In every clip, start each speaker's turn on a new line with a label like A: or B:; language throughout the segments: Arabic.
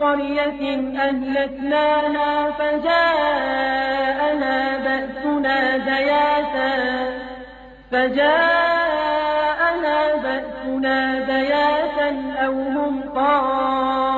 A: قرية أهلكناها فجاءنا بأسنا بياتا فجاءنا بأسنا بياتا أو هم قائلون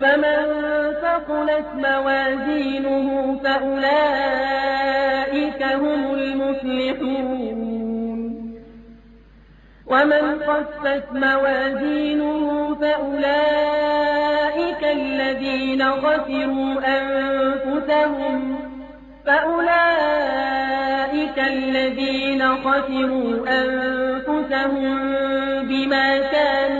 A: فمن ثقلت موازينه فأولئك هم المفلحون. ومن خفت موازينه فأولئك الذين خسروا أنفسهم. فأولئك الذين خسروا أنفسهم بما كانوا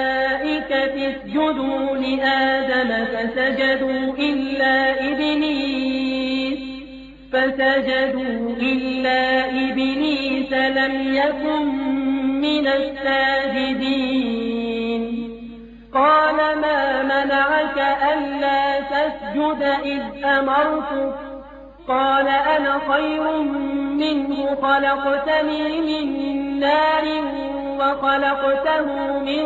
A: اسجدوا لآدم فسجدوا إلا إبليس فسجدوا إلا إبليس لم يكن من الساجدين. قال ما منعك ألا تسجد إذ أمرتك؟ قال أنا خير منه خلقتني من نار وخلقته من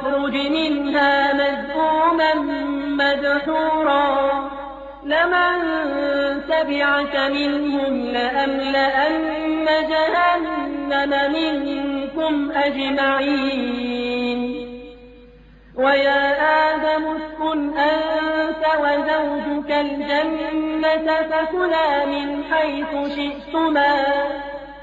A: اخرج منها مذءوما مدحورا. لمن تبعك منهم لأملأن جهنم منكم أجمعين. ويا آدم اسكن أنت وزوجك الجنة فكلا من حيث شئتما.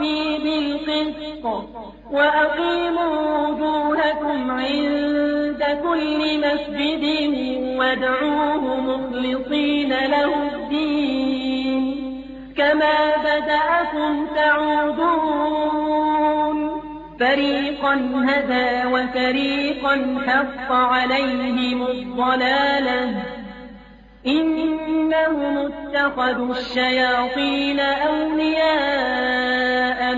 A: ربي بالقسط وأقيموا وجوهكم عند كل مسجد وادعوه مخلصين له الدين كما بدأكم تعودون فريقا هدى وفريقا حق عليهم الضلالة إنهم اتخذوا الشياطين أولياء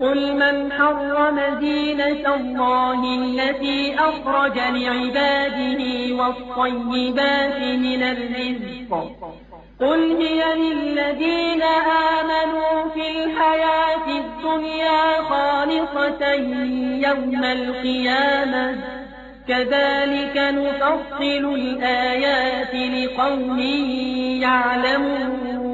A: قل من حرم زينة الله التي أخرج لعباده والطيبات من الرزق. قل هي للذين آمنوا في الحياة الدنيا خالصة يوم القيامة. كذلك نفصل الآيات لقوم يعلمون.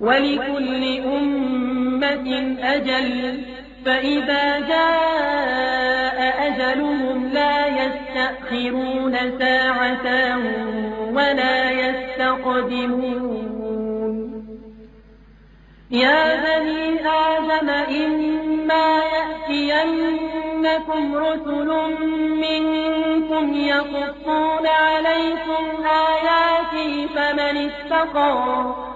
A: ولكل أمة أجل فإذا جاء أجلهم لا يستأخرون ساعة ولا يستقدمون. يا بني آدم إما يأتينكم رسل منكم يقصون عليكم آياتي فمن اتقى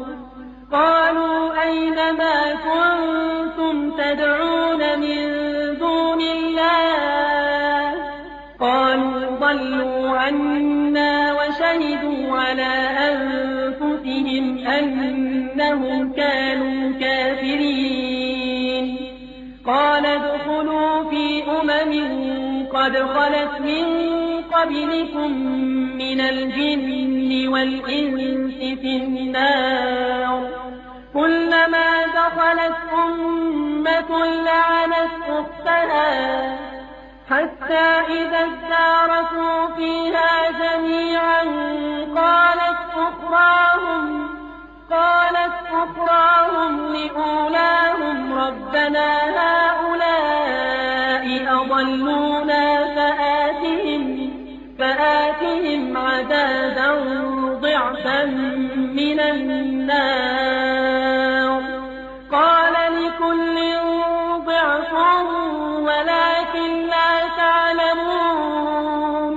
A: قالوا أين ما كنتم تدعون من دون الله؟ قالوا ضلوا عنا وشهدوا على أنفسهم أنهم كانوا كافرين. قال ادخلوا في أمم قد خلت من قبلكم من الجن والإنس في النار. كلما دخلت أمة لعنت أختها حتى إذا اداركوا فيها جميعا قالت أخراهم قالت أخراهم لأولاهم ربنا هؤلاء أضلونا فآتهم فآتهم عذابا ضعفا من النار. قال لكل ضعف ولكن لا تعلمون.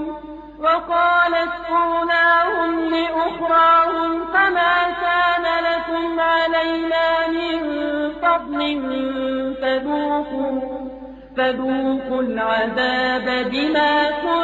A: وقالت أولاهم لأخراهم فما كان لكم علينا من فضل فذوقوا, فذوقوا العذاب بما كنتم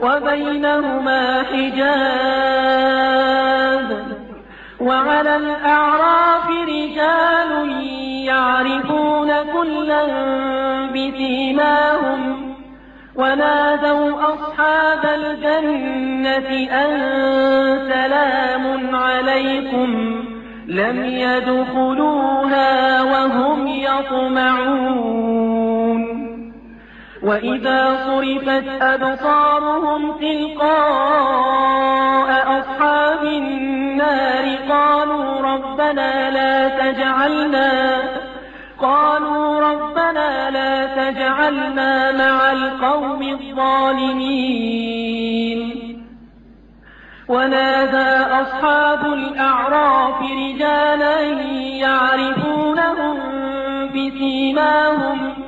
A: وبينهما حجاب وعلى الأعراف رجال يعرفون كلا بسيماهم ونادوا أصحاب الجنة أن سلام عليكم لم يدخلوها وهم يطمعون وإذا صرفت أبصارهم تلقاء أصحاب النار قالوا ربنا لا تجعلنا قالوا ربنا لا تجعلنا مع القوم الظالمين ونادى أصحاب الأعراف رجالا يعرفونهم بسيماهم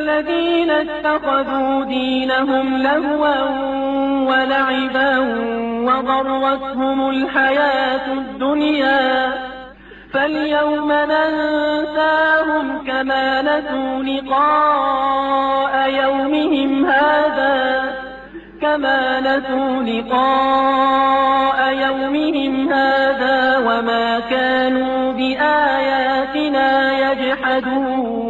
A: الذين اتخذوا دينهم لهوا ولعبا وغرتهم الحياة الدنيا. فاليوم ننساهم كما نسوا لقاء يومهم هذا. كما نسوا لقاء يومهم هذا وما كانوا بآياتنا يجحدون.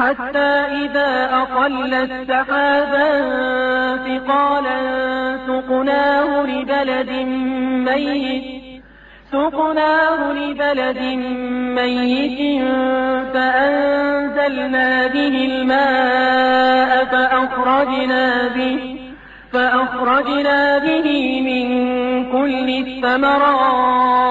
A: حتى إذا أقلت سحابا ثقالا سقناه لبلد ميت سقناه لبلد ميت فأنزلنا به الماء فأخرجنا به فأخرجنا به من كل الثمرات.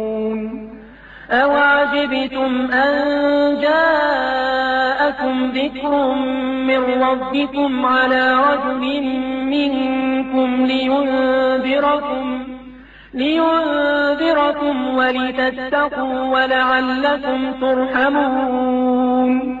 A: أوعجبتم أن جاءكم ذكر من ربكم على رجل منكم لينذركم لينذركم ولتتقوا ولعلكم ترحمون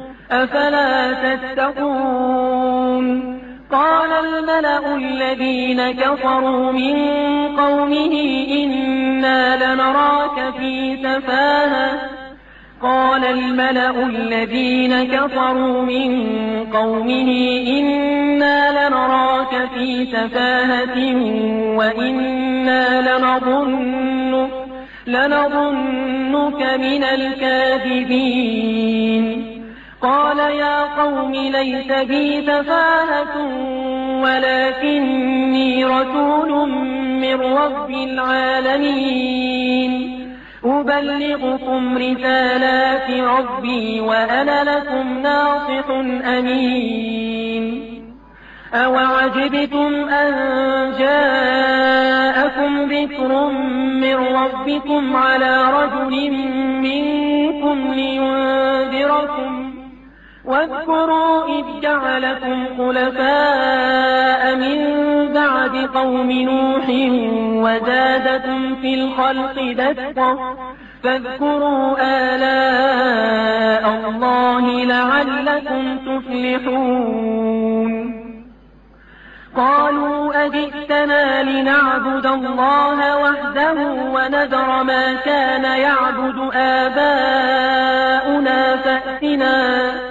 A: أفلا تتقون؟ قال الملأ الذين كفروا من قومه إنا لنراك في سفاهة. قال الملأ الذين كفروا من قومه إنا لنراك في سفاهة وإنا لنظنك, لنظنك من الكاذبين. قال يا قوم ليس بي سفاهة ولكني رسول من رب العالمين. أبلغكم رسالات ربي وأنا لكم ناصح أمين. أوعجبتم أن جاءكم ذكر من ربكم على رجل منكم لينذركم؟ واذكروا إذ جعلكم خلفاء من بعد قوم نوح وزادكم في الخلق دسطة فاذكروا آلاء الله لعلكم تفلحون. قالوا أجئتنا لنعبد الله وحده ونذر ما كان يعبد آباؤنا فأتنا.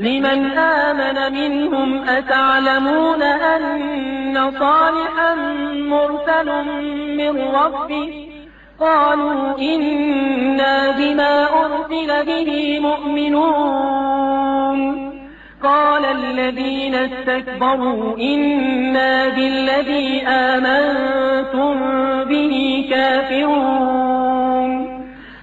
A: لمن آمن منهم أتعلمون أن صالحا مرسل من ربه؟ قالوا إنا بما أرسل به مؤمنون. قال الذين استكبروا إنا بالذي آمنتم به كافرون.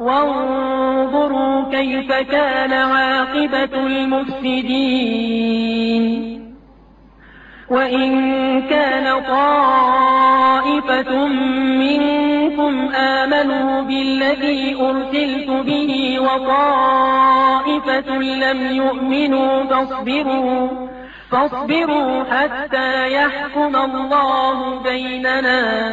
A: وانظروا كيف كان عاقبة المفسدين. وإن كان طائفة منكم آمنوا بالذي أرسلت به وطائفة لم يؤمنوا فاصبروا فاصبروا حتى يحكم الله بيننا.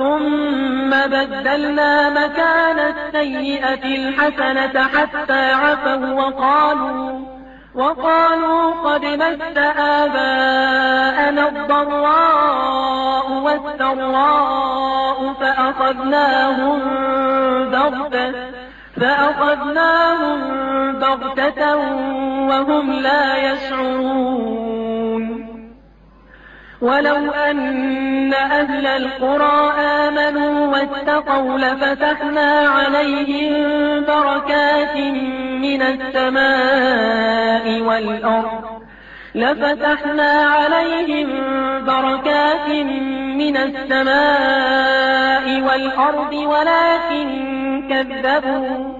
A: ثم بدلنا مكان السيئة الحسنة حتى عفوا وقالوا وقالوا قد مس آباءنا الضراء والسراء فأخذناهم بغتة فأخذناهم بغتة وهم لا يشعرون. ولو أن أهل القرى آمنوا واتقوا لفتحنا عليهم بركات من السماء والأرض. لفتحنا عليهم بركات من السماء والأرض ولكن كذبوا.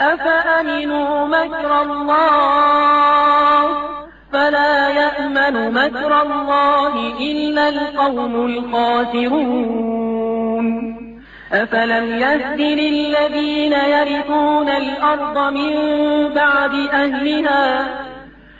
A: أفأمنوا مكر الله؟ فلا يأمن مكر الله إلا القوم الخاسرون. أفلم يهد للذين يرثون الأرض من بعد أهلها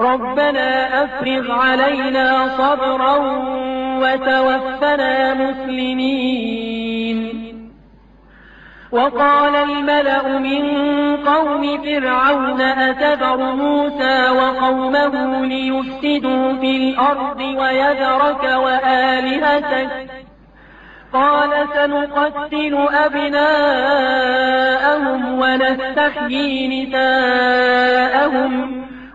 A: ربنا أفرغ علينا صبرا وتوفنا مسلمين. وقال الملأ من قوم فرعون أتذر موسى وقومه ليفسدوا في الأرض ويذرك وآلهتك؟ قال سنقتل أبناءهم ونستحيي نساءهم.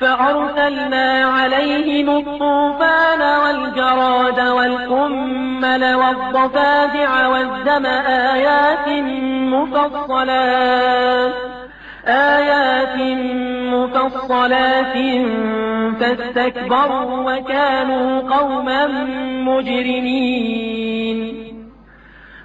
A: فأرسلنا عليهم الطوفان والجراد والقمل والضفادع والدم آيات مفصلات آيات مفصلات فاستكبروا وكانوا قوما مجرمين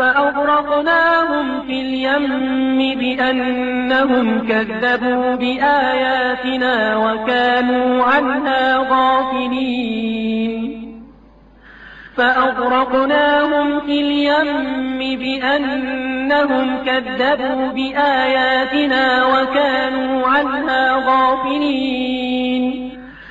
A: فأغرقناهم في اليم بأنهم كذبوا بآياتنا وكانوا عنها غافلين. فأغرقناهم في اليم بأنهم كذبوا بآياتنا وكانوا عنها غافلين.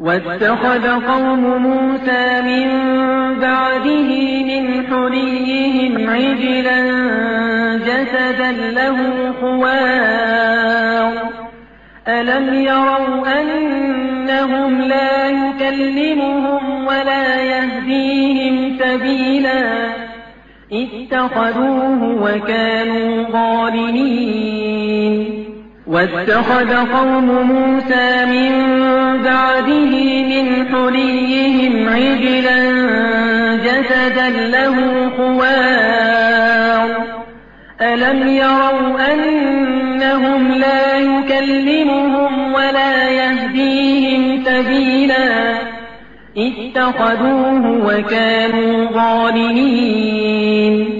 A: واتخذ قوم موسى من بعده من حليهم عجلا جسدا له خوار. ألم يروا أنهم لا يكلمهم ولا يهديهم سبيلا؟ اتخذوه وكانوا ظالمين. واتخذ قوم موسى من بعده من حليهم عجلا جسدا له خوار. ألم يروا أنهم لا يكلمهم ولا يهديهم سبيلا؟ اتخذوه وكانوا ظالمين.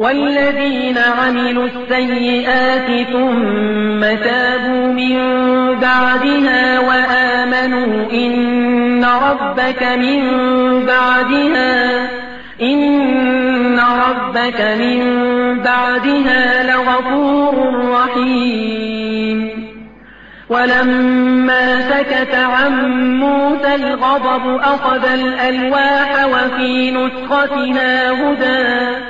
A: والذين عملوا السيئات ثم تابوا من بعدها وآمنوا إن ربك من بعدها إن ربك من بعدها لغفور رحيم. ولما سكت عن موسى الغضب أخذ الألواح وفي نسختها هدى.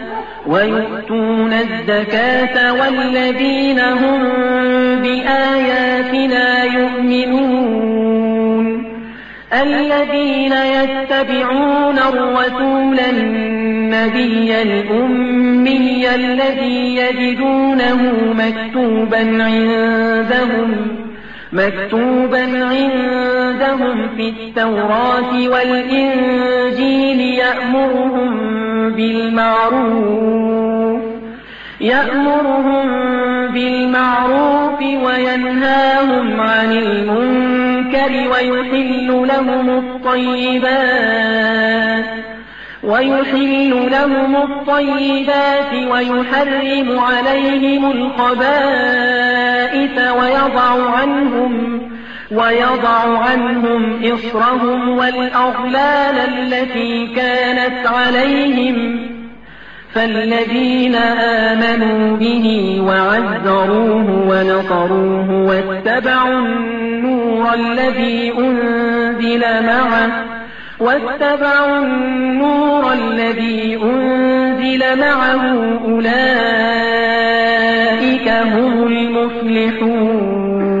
A: ويؤتون الزكاة والذين هم بآياتنا يؤمنون. الذين يتبعون الرسول النبي الأمي الذي يجدونه مكتوبا عندهم مكتوبا عندهم في التوراة والإنجيل يأمرهم بالمعروف يأمرهم بالمعروف وينهاهم عن المنكر ويحل لهم الطيبات ويحل لهم الطيبات ويحرم عليهم الخبائث ويضع عنهم ويضع عنهم إصرهم والأغلال التي كانت عليهم فالذين آمنوا به وعزروه ونصروه واتبعوا النور الذي أنزل معه واتبعوا النور الذي أنزل معه أولئك هم المفلحون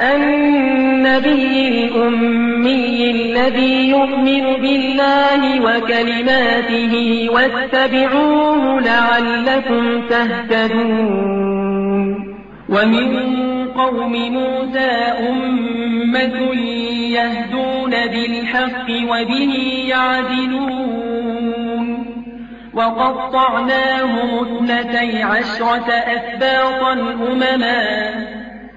A: النبي الأمي الذي يؤمن بالله وكلماته واتبعوه لعلكم تهتدون. ومن قوم موسى أمة يهدون بالحق وبه يعدلون. وقطعناهم اثنتي عشرة أسباطا أمما.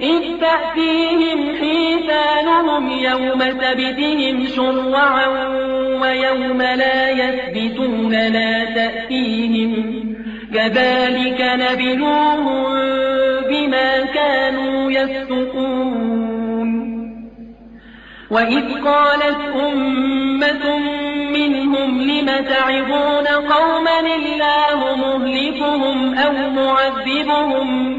A: إذ تأتيهم حيتانهم يوم سبتهم شرعا ويوم لا يثبتون لا تأتيهم. كذلك نبلوهم بما كانوا يفسقون. وإذ قالت أمة منهم لم تعظون قوما الله مهلكهم أو معذبهم؟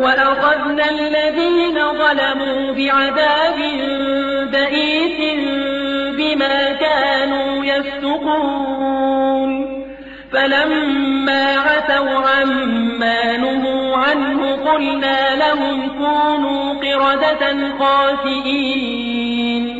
A: وأخذنا الذين ظلموا بعذاب بئيس بما كانوا يفسقون فلما عتوا عما نهوا عنه قلنا لهم كونوا قردة خاسئين.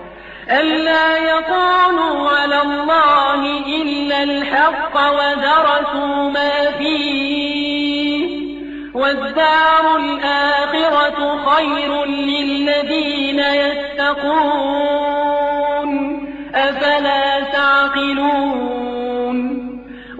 A: ألا يقولوا على الله إلا الحق ودرسوا ما فيه. والدار الآخرة خير للذين يتقون. أفلا تعقلون؟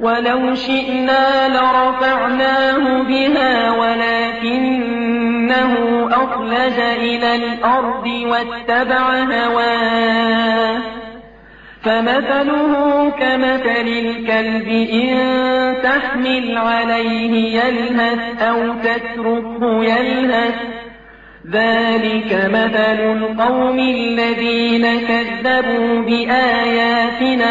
A: ولو شئنا لرفعناه بها ولكنه أخلد إلى الأرض واتبع هواه. فمثله كمثل الكلب إن تحمل عليه يلهث أو تتركه يلهث. ذلك مثل القوم الذين كذبوا بآياتنا.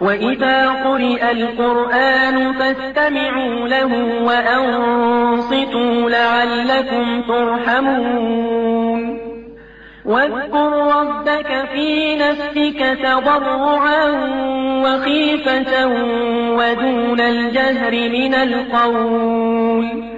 A: وإذا قرئ القرآن فاستمعوا له وأنصتوا لعلكم ترحمون واذكر ربك في نفسك تضرعا وخيفة ودون الجهر من القول